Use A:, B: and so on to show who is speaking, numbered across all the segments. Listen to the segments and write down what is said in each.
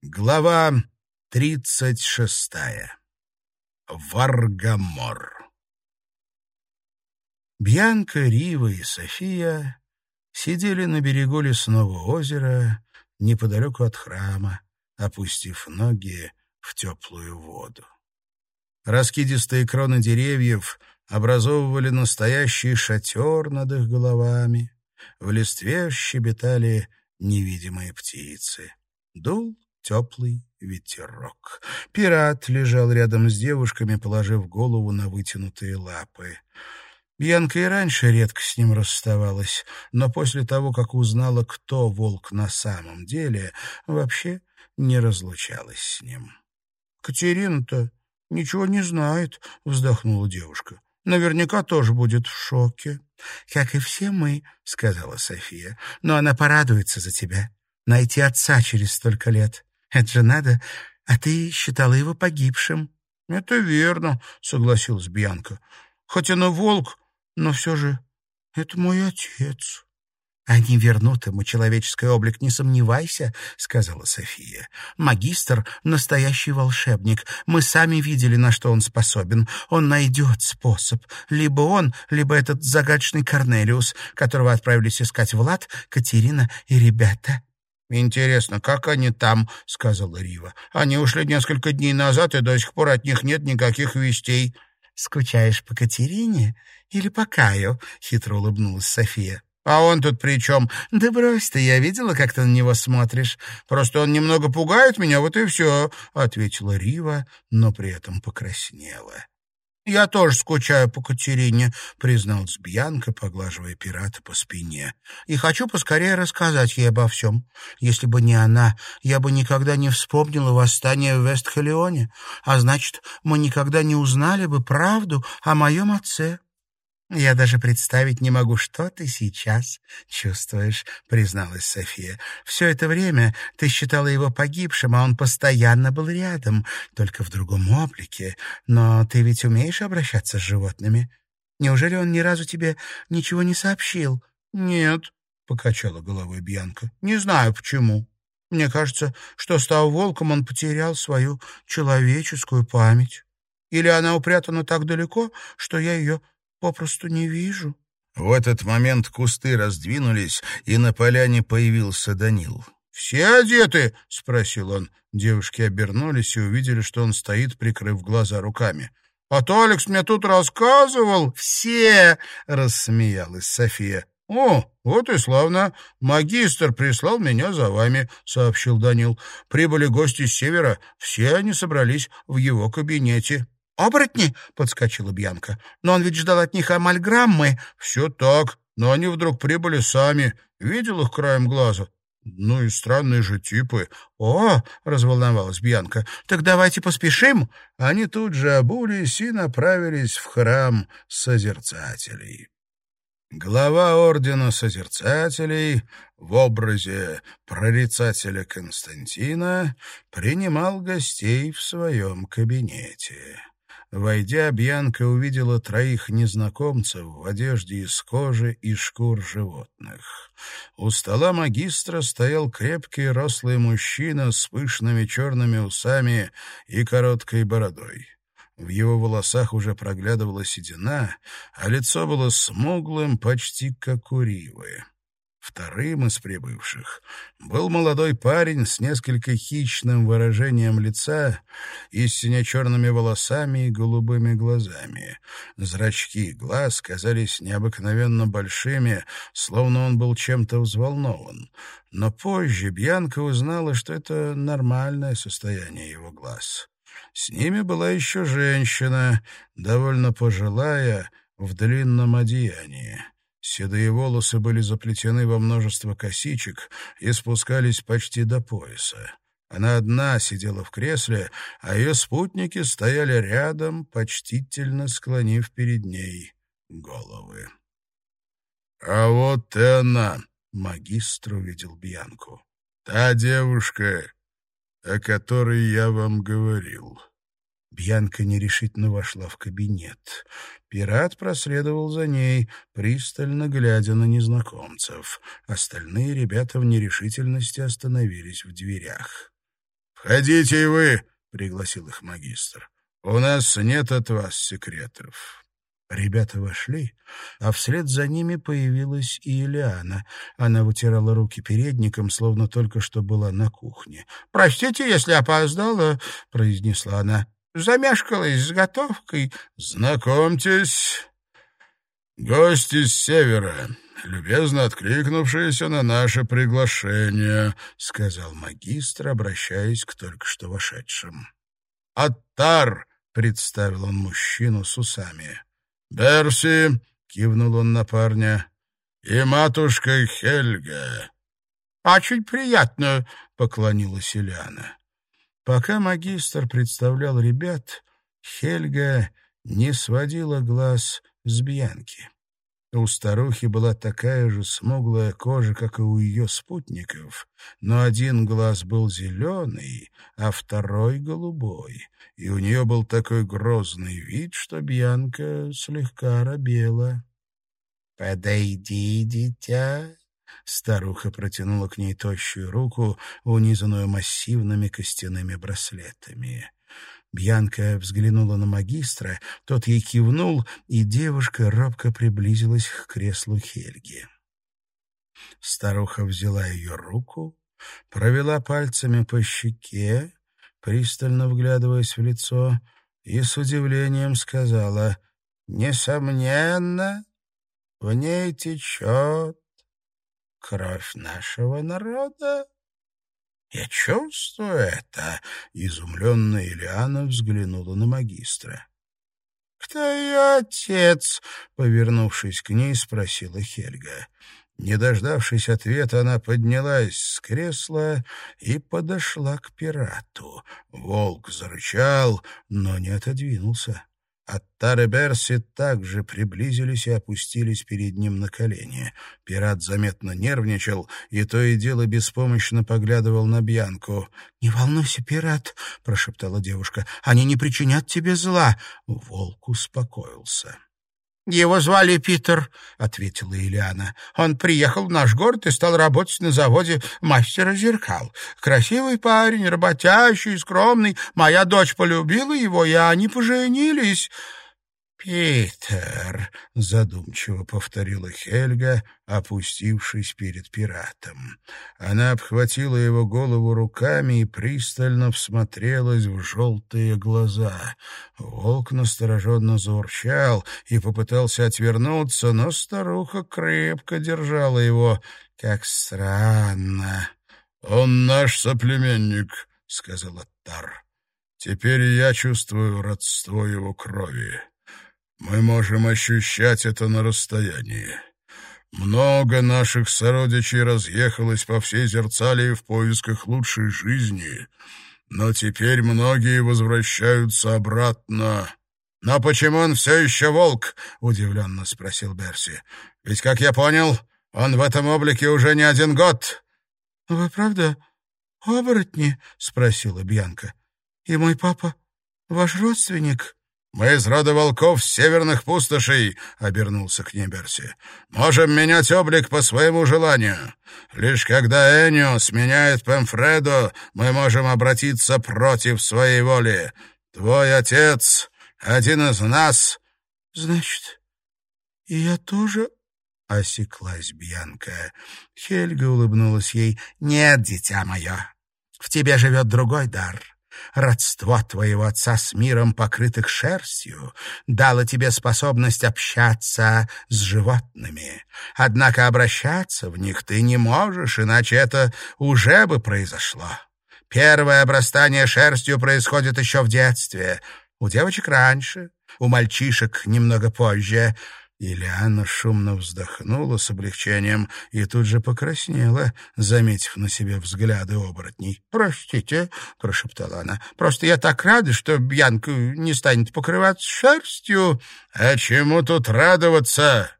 A: Глава тридцать шестая. Варгамор. Бьянка, Рива и София сидели на берегу лесного озера неподалеку от храма, опустив ноги в теплую воду. Раскидистые кроны деревьев образовывали настоящий шатер над их головами. В листве щебетали невидимые птицы. Дул теплый ветерок. Пират лежал рядом с девушками, положив голову на вытянутые лапы. Бьянка и раньше редко с ним расставалась, но после того, как узнала, кто волк на самом деле, вообще не разлучалась с ним. «Катерина-то ничего не знает», — вздохнула девушка. «Наверняка тоже будет в шоке». «Как и все мы», — сказала София. «Но она порадуется за тебя. Найти отца через столько лет. Это же надо. А ты считала его погибшим. — Это верно, — согласилась Бьянка. — Хоть он и волк, но все же это мой отец. — Они вернут ему человеческий облик, не сомневайся, — сказала София. — Магистр — настоящий волшебник. Мы сами видели, на что он способен. Он найдет способ. Либо он, либо этот загадочный Корнелиус, которого отправились искать Влад, Катерина и ребята. «Интересно, как они там?» — сказала Рива. «Они ушли несколько дней назад, и до сих пор от них нет никаких вестей». «Скучаешь по Катерине или по Каю?» — хитро улыбнулась София. «А он тут при чем?» «Да брось ты, я видела, как ты на него смотришь. Просто он немного пугает меня, вот и все», — ответила Рива, но при этом покраснела. «Я тоже скучаю по Катерине», — призналась Бьянка, поглаживая пирата по спине. «И хочу поскорее рассказать ей обо всем. Если бы не она, я бы никогда не вспомнила восстание в Вестхалионе, а значит, мы никогда не узнали бы правду о моем отце». «Я даже представить не могу, что ты сейчас чувствуешь», — призналась София. «Все это время ты считала его погибшим, а он постоянно был рядом, только в другом облике. Но ты ведь умеешь обращаться с животными? Неужели он ни разу тебе ничего не сообщил?» «Нет», — покачала головой Бьянка. «Не знаю, почему. Мне кажется, что, став волком, он потерял свою человеческую память. Или она упрятана так далеко, что я ее попросту не вижу». В этот момент кусты раздвинулись, и на поляне появился Данил. «Все одеты?» — спросил он. Девушки обернулись и увидели, что он стоит, прикрыв глаза руками. «А то Алекс мне тут рассказывал». «Все!» — рассмеялась София. «О, вот и славно. Магистр прислал меня за вами», — сообщил Данил. «Прибыли гости с севера. Все они собрались в его кабинете». «Оборотни?» — подскочила Бьянка. «Но он ведь ждал от них амальграммы». «Все так, но они вдруг прибыли сами. Видел их краем глаза?» «Ну и странные же типы». «О!» — разволновалась Бьянка. «Так давайте поспешим». Они тут же обулись и направились в храм Созерцателей. Глава Ордена Созерцателей в образе прорицателя Константина принимал гостей в своем кабинете. Войдя, Бьянка увидела троих незнакомцев в одежде из кожи и шкур животных. У стола магистра стоял крепкий рослый мужчина с пышными черными усами и короткой бородой. В его волосах уже проглядывала седина, а лицо было смуглым, почти как у Ривы. Вторым из прибывших был молодой парень с несколько хищным выражением лица и с сине-черными волосами и голубыми глазами. Зрачки глаз казались необыкновенно большими, словно он был чем-то взволнован. Но позже Бьянка узнала, что это нормальное состояние его глаз. С ними была еще женщина, довольно пожилая, в длинном одеянии. Седые волосы были заплетены во множество косичек и спускались почти до пояса. Она одна сидела в кресле, а ее спутники стояли рядом, почтительно склонив перед ней головы. — А вот и она, — магистр увидел Бьянку. — Та девушка, о которой я вам говорил. Бьянка нерешительно вошла в кабинет. Пират проследовал за ней, пристально глядя на незнакомцев. Остальные ребята в нерешительности остановились в дверях. «Входите и вы», — пригласил их магистр. «У нас нет от вас секретов». Ребята вошли, а вслед за ними появилась и Ильяна. Она вытирала руки передником, словно только что была на кухне. «Простите, если опоздала», — произнесла она. «Замешкалась с готовкой». «Знакомьтесь, гости с севера, любезно откликнувшиеся на наше приглашение», — сказал магистр, обращаясь к только что вошедшим. «Аттар», — представил он мужчину с усами. «Берси», — кивнул он на парня, — «и матушка Хельга». «Очень приятно», — поклонилась Ильяна. Пока магистр представлял ребят, Хельга не сводила глаз с Бьянки. У старухи была такая же смуглая кожа, как и у ее спутников, но один глаз был зеленый, а второй — голубой, и у нее был такой грозный вид, что Бьянка слегка робела. «Подойди, дитя!» Старуха протянула к ней тощую руку, унизанную массивными костяными браслетами. Бьянка взглянула на магистра, тот ей кивнул, и девушка робко приблизилась к креслу Хельги. Старуха взяла ее руку, провела пальцами по щеке, пристально вглядываясь в лицо, и с удивлением сказала, «Несомненно, в ней течет кровь нашего народа». «Я чувствую это!» — изумленная Ильяна взглянула на магистра. «Кто ее отец?» — повернувшись к ней, спросила Хельга. Не дождавшись ответа, она поднялась с кресла и подошла к пирату. Волк зарычал, но не отодвинулся. Аттар и Берси также приблизились и опустились перед ним на колени. Пират заметно нервничал и то и дело беспомощно поглядывал на Бьянку. «Не волнуйся, пират», — прошептала девушка, — «они не причинят тебе зла». Волк успокоился. «Его звали Питер», — ответила Ильяна. «Он приехал в наш город и стал работать на заводе мастера зеркал. Красивый парень, работящий, скромный. Моя дочь полюбила его, и они поженились». «Питер», — задумчиво повторила Хельга, опустившись перед пиратом. Она обхватила его голову руками и пристально всмотрелась в желтые глаза. Волк настороженно заурчал и попытался отвернуться, но старуха крепко держала его. «Как странно!» «Он наш соплеменник», — сказал Аттар. «Теперь я чувствую родство его крови». Мы можем ощущать это на расстоянии. Много наших сородичей разъехалось по всей Зерцалии в поисках лучшей жизни, но теперь многие возвращаются обратно. «Но почему он все еще волк?» — удивленно спросил Берси. «Ведь, как я понял, он в этом облике уже не один год». «Вы правда оборотни?» — спросила Бьянка. «И мой папа ваш родственник?» «Мы из рода волков северных пустошей», — обернулся к ней. «Можем менять облик по своему желанию. Лишь когда Энио сменяет Пемфредо, мы можем обратиться против своей воли. Твой отец — один из нас». «Значит, и я тоже...» — осеклась Бьянка. Хельга улыбнулась ей. «Нет, дитя мое, в тебе живет другой дар». Родство твоего отца с миром, покрытых шерстью, дало тебе способность общаться с животными. Однако обращаться в них ты не можешь, иначе это уже бы произошло. Первое обрастание шерстью происходит еще в детстве. У девочек раньше, у мальчишек немного позже. Ильяна шумно вздохнула с облегчением и тут же покраснела, заметив на себе взгляды оборотней. «Простите», — прошептала она, — «просто я так рада, что Бьянка не станет покрываться шерстью». «А чему тут радоваться?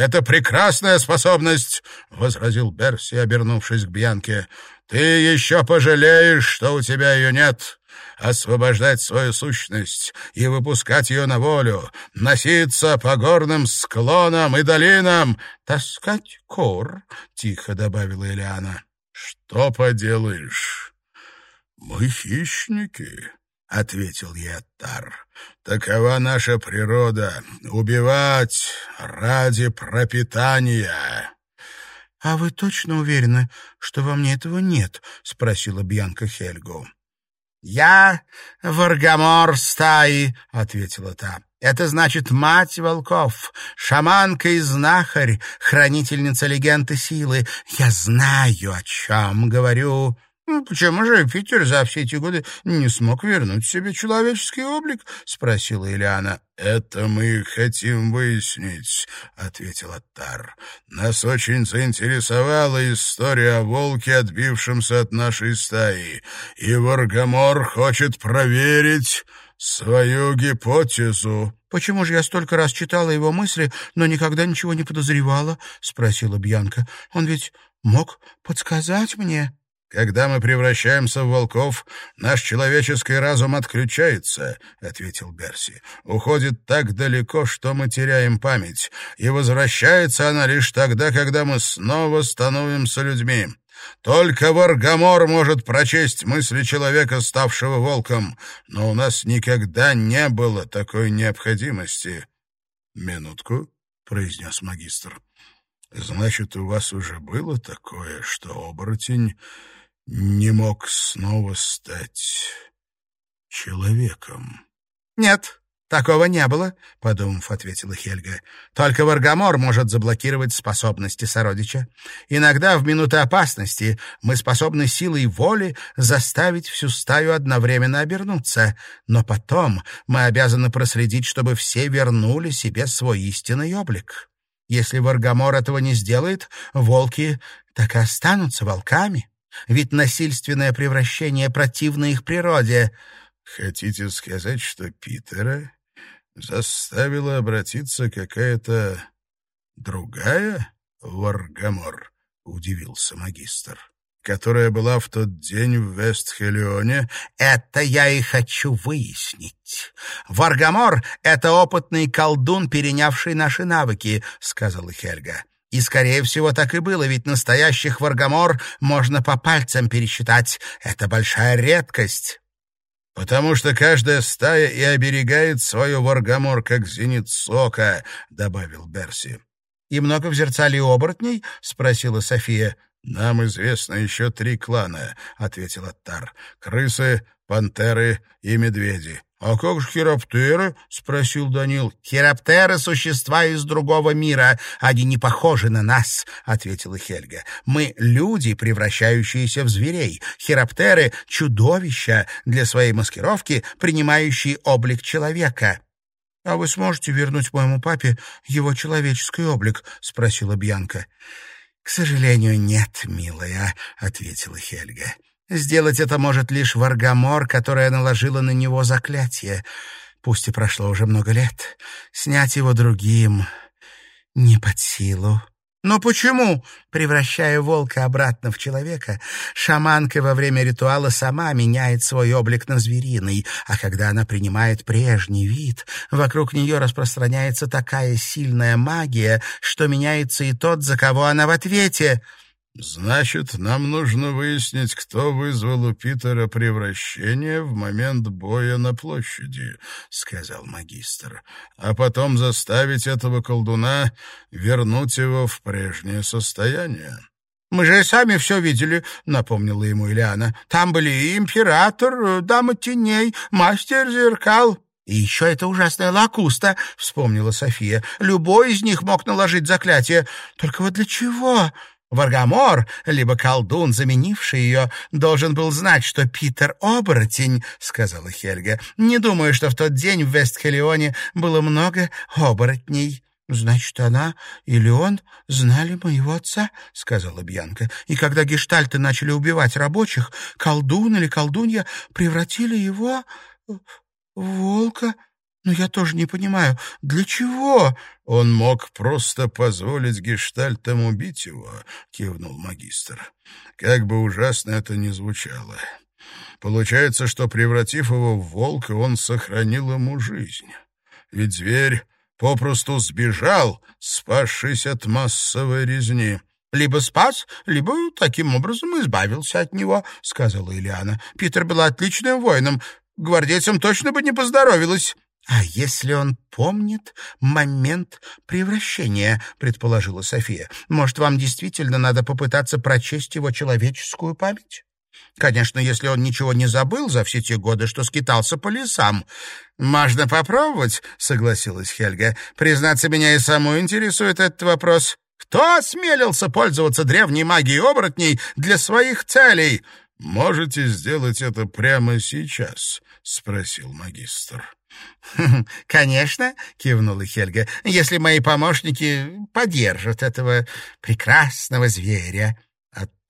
A: Это прекрасная способность», — возразил Берси, обернувшись к Бьянке. «Ты еще пожалеешь, что у тебя ее нет» освобождать свою сущность и выпускать ее на волю, носиться по горным склонам и долинам, таскать кур, — тихо добавила Элиана. — Что поделаешь? Мы хищники, — ответил Яттар. «Такова наша природа — убивать ради пропитания».
B: «А вы точно уверены, что во мне этого нет?» — спросила Бьянка Хельгу. «Я Варгамор стаи», — ответила та. «Это значит мать волков, шаманка и знахарь, хранительница легенды силы. Я знаю, о чем говорю». «Ну, «Почему же Питер за все эти годы не смог вернуть себе человеческий облик?» — спросила Ильяна.
A: «Это мы хотим выяснить», — ответил Аттар. «Нас очень заинтересовала история о волке, отбившемся от нашей стаи, и Варгамор хочет проверить свою гипотезу».
B: «Почему же я столько раз читала его мысли, но никогда ничего не подозревала?» — спросила Бьянка. «Он ведь мог подсказать мне».
A: «Когда мы превращаемся в волков, наш человеческий разум отключается», — ответил Берси. «Уходит так далеко, что мы теряем память, и возвращается она лишь тогда, когда мы снова становимся людьми. Только Варгамор может прочесть мысли человека, ставшего волком, но у нас никогда не было такой необходимости». «Минутку», — произнес магистр. «Значит, у вас уже было такое, что оборотень...» не мог снова стать человеком.
B: «Нет, такого не было», — подумав, ответила Хельга. «Только Варгамор может заблокировать способности сородича. Иногда в минуты опасности мы способны силой воли заставить всю стаю одновременно обернуться, но потом мы обязаны проследить, чтобы все вернули себе свой истинный облик». Если Варгамор этого не сделает, волки так и останутся волками. Ведь насильственное превращение противно их природе.
A: Хотите сказать, что Питера заставила обратиться какая-то другая Варгамор? Удивился магистр. Которая была в тот день в Вестхелионе?
B: Это я и хочу выяснить. Варгамор — это опытный колдун, перенявший наши навыки, — сказала Хельга. И, скорее всего, так и было, ведь настоящих варгамор можно по пальцам пересчитать. Это большая редкость.
A: «Потому что каждая стая и оберегает свою варгамор, как зеницу ока», — добавил Берси.
B: «И много в зерцале оборотней?» — спросила София.
A: «Нам известно еще три клана», — ответил Аттар. «Крысы, пантеры и медведи.
B: «А как же хироптеры?» — спросил Данил. «Хироптеры — существа из другого мира. Они не похожи на нас», — ответила Хельга. «Мы — люди, превращающиеся в зверей. Хироптеры — чудовища, для своей маскировки, принимающие облик человека». «А вы сможете вернуть моему папе его человеческий облик?» — спросила Бьянка. «К сожалению, нет, милая», — ответила Хельга. Сделать это может лишь Варгамор, которая наложила на него заклятие. Пусть и прошло уже много лет. Снять его другим не под силу. Но почему, превращая волка обратно в человека, шаманка во время ритуала сама меняет свой облик на звериный, а когда она принимает прежний вид, вокруг нее распространяется такая сильная магия, что меняется и тот, за кого она в ответе —
A: «Значит, нам нужно выяснить, кто вызвал у Питера превращение в момент боя на площади», — сказал магистр, «а потом заставить этого колдуна вернуть его в прежнее состояние».
B: «Мы же сами все видели», — напомнила ему Ильяна. «Там были император, дама теней, мастер зеркал». «И еще это ужасная Локуста», — вспомнила София. «Любой из них мог наложить заклятие. Только вот для чего?» Варгамор, либо колдун, заменивший ее, должен был знать, что Питер — оборотень, — сказала Хельга. Не думаю, что в тот день в Вестхелионе было много оборотней. «Значит, она или он знали моего отца», — сказала Бьянка. «И когда гештальты начали убивать рабочих, колдун или колдунья превратили его в волка». «Но я тоже не понимаю, для чего?»
A: «Он мог просто позволить гештальтам убить его», — кивнул магистр. «Как бы ужасно это ни звучало. Получается, что, превратив его в волка, он сохранил ему жизнь. Ведь зверь попросту сбежал, спасшись от массовой резни».
B: Либо спас, либо таким образом избавился от него, — сказала Ильяна. Питер был отличным воином. Гвардейцам точно бы не поздоровилось. — А если он помнит момент превращения, — предположила София. — Может, вам действительно надо попытаться прочесть его человеческую память? Конечно, если он ничего не забыл за все те годы, что скитался по лесам. «Можно попробовать», — согласилась Хельга. «Признаться, меня и саму интересует этот вопрос. Кто осмелился пользоваться древней магией оборотней для своих целей?»
A: «Можете сделать это прямо сейчас?» — спросил магистр.
B: «Конечно», — кивнула Хельга, — «если мои помощники поддержат этого прекрасного зверя».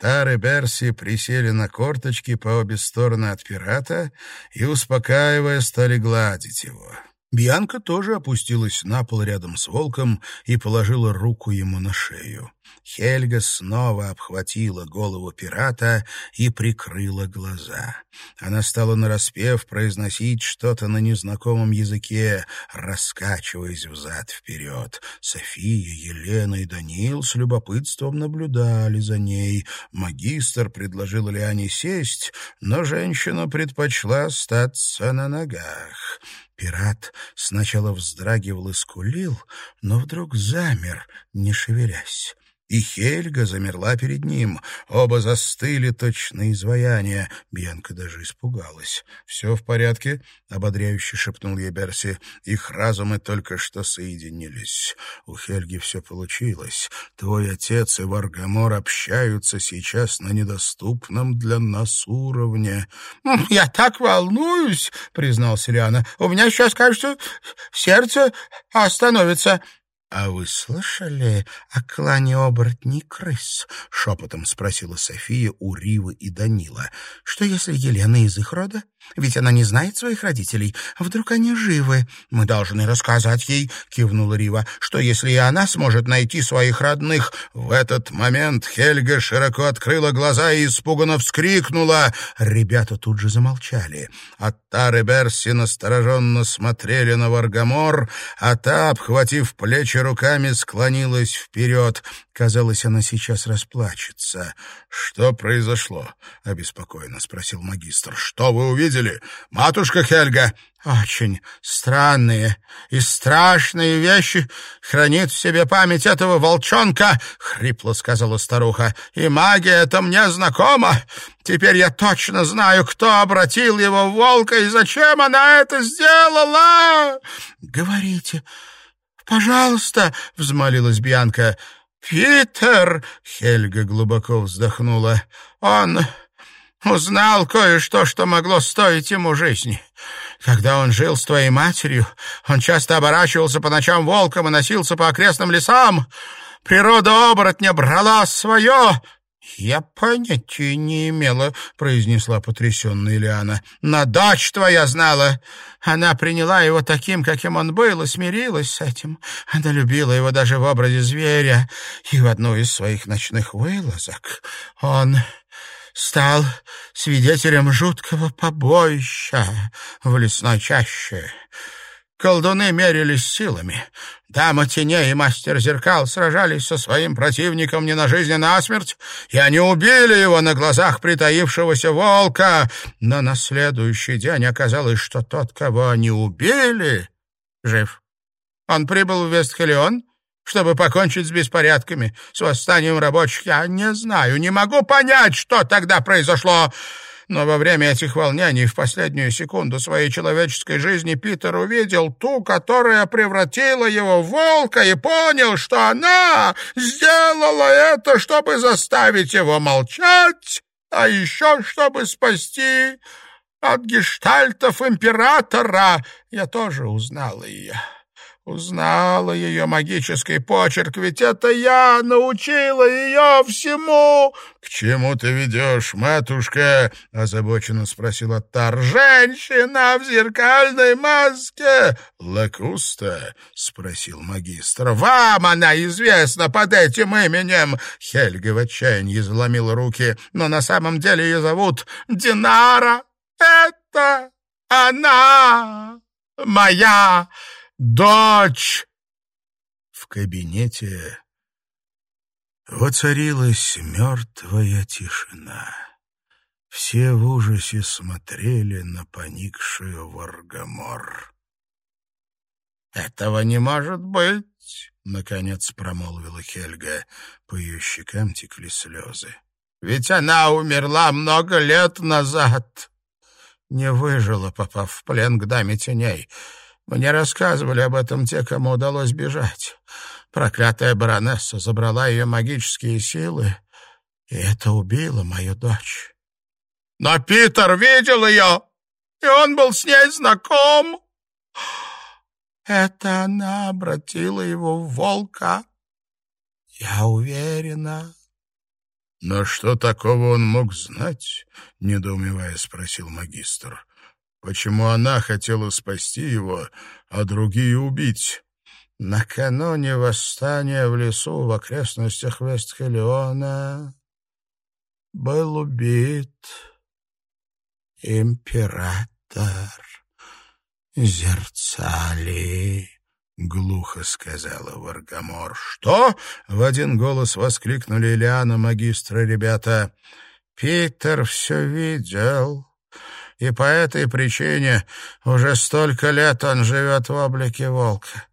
A: Тар и Берси присели на корточки по обе стороны от пирата и, успокаивая, стали гладить его. Бьянка тоже опустилась на пол рядом с волком и положила руку ему на шею. Хельга снова обхватила голову пирата и прикрыла глаза. Она стала нараспев произносить что-то на незнакомом языке, раскачиваясь взад-вперед. София, Елена и Даниил с любопытством наблюдали за ней. Магистр предложил Лиане сесть, но женщина предпочла остаться на ногах. Пират сначала вздрагивал и скулил, но вдруг замер, не шевелясь. И Хельга замерла перед ним. Оба застыли точно изваяния. Бьянка даже испугалась. «Все в порядке?» — ободряюще шепнул ей Берси. Их разумы только что соединились. У Хельги все получилось. Твой отец и Варгамор общаются сейчас на недоступном для нас уровне.
B: «Я так волнуюсь!» — призналась Ильяна. «У меня сейчас, кажется, сердце остановится». «А вы слышали о клане оборотней крыс?» — шепотом спросила София у Ривы и Данила. «Что, если Елена из их рода? Ведь она не знает своих родителей. Вдруг они живы? Мы должны рассказать ей, — кивнула Рива, — что если и она сможет найти своих родных.
A: В этот момент Хельга широко открыла глаза и испуганно вскрикнула. Ребята тут же замолчали. Аттар и Берси настороженно смотрели на Варгамор, а та, обхватив плечи руками, склонилась вперед. Казалось, она сейчас расплачется. «Что произошло?» — обеспокоенно спросил магистр. «Что вы увидели? Матушка Хельга?»
B: «Очень странные и страшные вещи хранит в себе память этого волчонка», — хрипло сказала старуха. «И магия эта мне знакома. Теперь я точно знаю, кто обратил его в волка и зачем она это сделала». «Говорите, пожалуйста», — взмолилась Бьянка. «Питер!» — Хельга глубоко вздохнула. «Он узнал кое-что, что могло стоить ему жизни. Когда он жил с твоей матерью, он часто оборачивался по ночам волком и носился по окрестным лесам. Природа оборотня брала свое, «Я понятия не имела», — произнесла потрясенная Ильяна. «Но дочь твоя знала. Она приняла его таким, каким он был, и смирилась с этим. Она любила его даже в образе зверя. И в одну из своих ночных вылазок он стал свидетелем жуткого побоища в лесной чаще». Колдуны мерились силами. Дама теней и мастер зеркал сражались со своим противником не на жизнь, а на смерть, и они убили его на глазах притаившегося волка. Но на следующий день оказалось, что тот, кого они убили, жив. Он прибыл в Вестхелион, чтобы покончить с беспорядками, с восстанием рабочих. Я не знаю, не могу понять, что тогда произошло. Но во время этих волнений в последнюю секунду своей человеческой жизни Питер увидел ту, которая превратила его в волка, и понял, что она сделала это, чтобы заставить его молчать, а еще чтобы спасти от гештальтов императора. Я тоже узнала ее. Узнала ее магический почерк, ведь это я научила ее всему. — К чему ты ведешь, матушка? — озабоченно спросил Аттар. — Женщина в зеркальной маске. — Лакуста? — спросил магистр. — Вам она известна под этим именем. Хельга в отчаянии заломила руки. Но на самом деле ее зовут Динара. Это она моя «Дочь!» В кабинете
A: Воцарилась мертвая тишина. Все в ужасе смотрели на поникшую Варгамор.
B: «Этого не может быть!» — наконец промолвила Хельга. По ее щекам текли слезы. «Ведь она умерла много лет назад!» Не выжила, попав в плен к даме теней. Мне рассказывали об этом те, кому удалось бежать. Проклятая баронесса забрала ее магические силы, и это убило мою дочь. Но Питер видел ее, и он был с ней знаком. Это она обратила его в волка. Я уверена.
A: — Но что такого он мог знать? — недоумевая спросил магистр. — Почему она хотела спасти его, а другие убить?
B: Накануне восстания в лесу в окрестностях Вестхелиона был убит император Зерцалии. — глухо сказала Варгамор. «Что?» — в один голос воскликнули Ильяна, магистр и ребята. «Питер все видел, и по этой причине уже столько лет он живет в облике волка,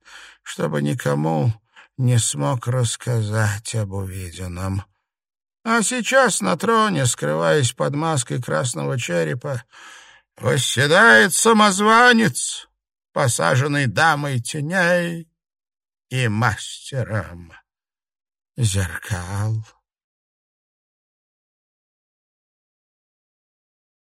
B: чтобы никому не смог рассказать об увиденном. А сейчас на троне, скрываясь под маской красного черепа, восседает самозванец, посаженный дамой теней и мастером зеркал.